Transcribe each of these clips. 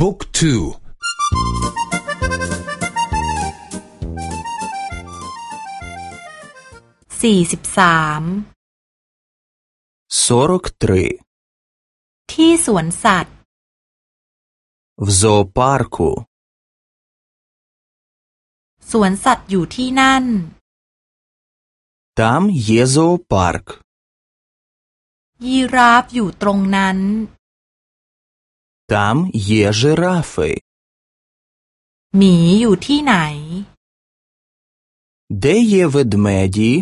บุ๊กทูสี่สิบสามที่สวนสัตว์ в зоопарку สวนสัตว์อยู่ที่นั่น Там є зоопарк ยีราฟอยู่ตรงนั้น Там є жирафи หมีอยู่ที่ไหน Де є ведмеді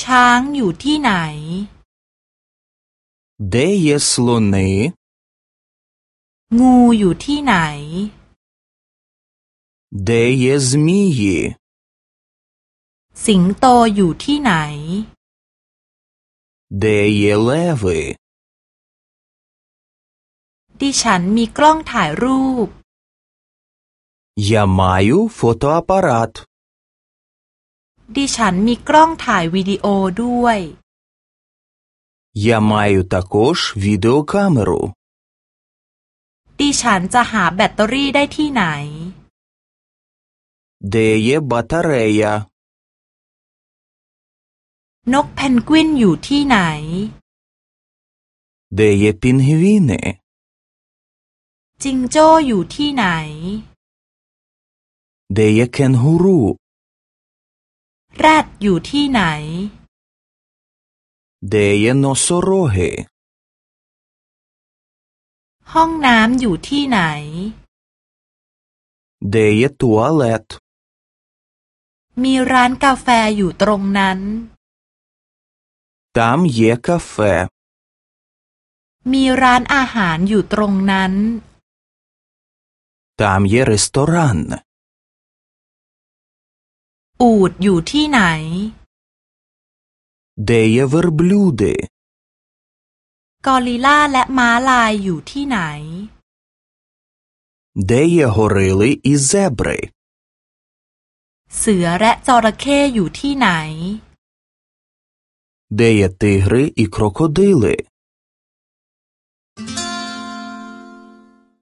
ช้างอยู่ที่ไหน Де є слони งูอยู่ที่ไหน Де є змії สิงโตอยู่ที่ไหน Де є леви ดิฉันมีกล้องถ่ายรูป Я маю фотоапарат ดิฉันมีกล้องถ่ายวิดีโอด้วย Я маю також відеокамеру ดิฉันจะหาแบตเตอรี่ได้ที่ไหน Де є батарея นกเพนกวินอยู่ที่ไหน Де є пінгвіни จิงโจ้อยู่ที่ไหน Де є кенгуру แรดอยู่ที่ไหน Де є носороги ห้องน้ำอยู่ที่ไหน Де є туалет มีร้านกาแฟอยู่ตรงนั้น Там є кафе มีร้านอาหารอยู่ตรงนั้น Там є ресторан อูดอยู่ที่ไหน Де є верблюди กอริลลาและม้าลายอยู่ที่ไหน Де є горили і зебри เสือและจระเข้อยู่ที่ไหน Де є тигри і крокодили